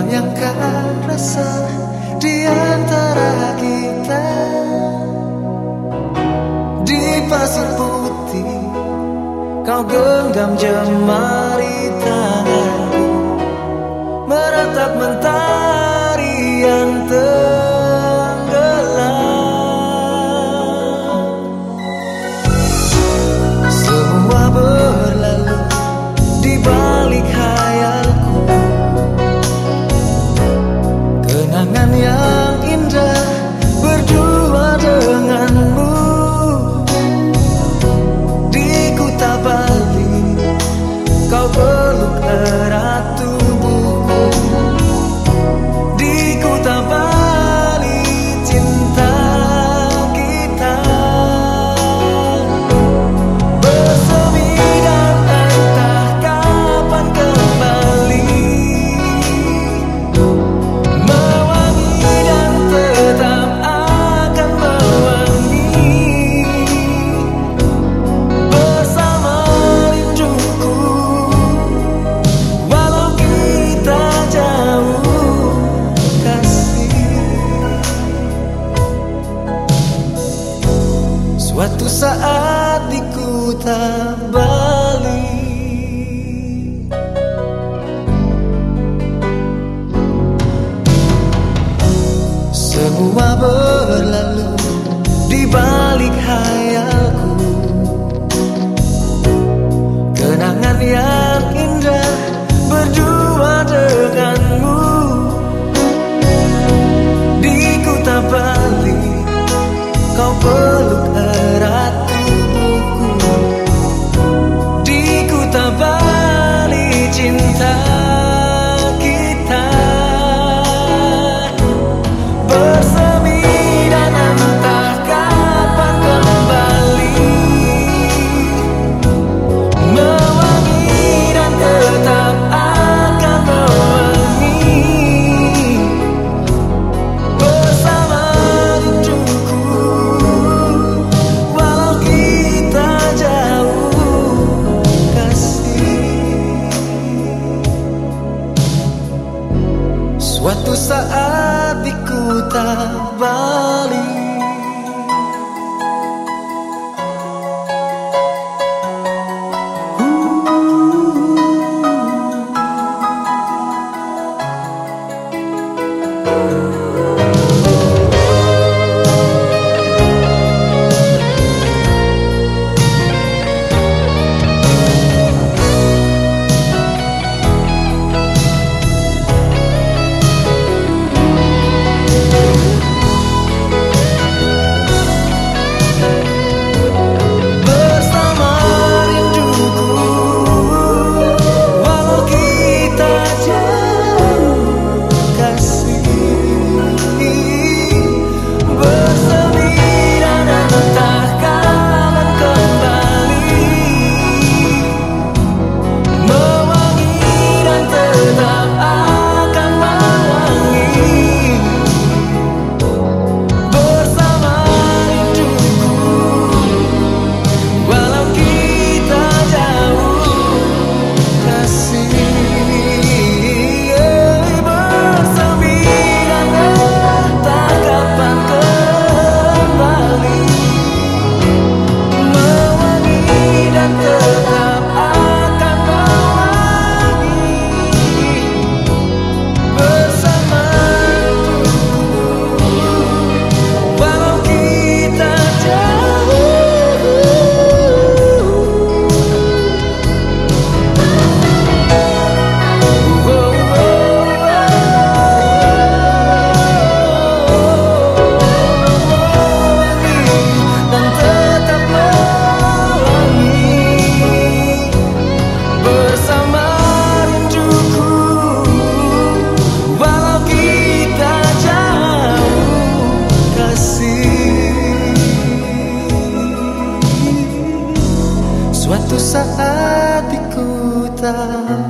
Bayangkan rasa di antara kita. Di pasir putih Kau genggam jemari tanganku. Meratap mentah di kota Bali Semua berlalu di balik hayalku. Kenangan yang Suatu saat di kota Bali Suatu saat ku tak